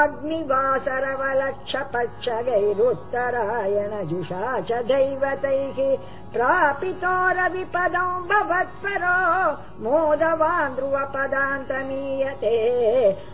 अग्निवासरवलक्षपक्षगैरुत्तरायणजुषा च दैवतैः प्रापितोरविपदो भवत्परो मोदवान्द्रुवपदान्तमीयते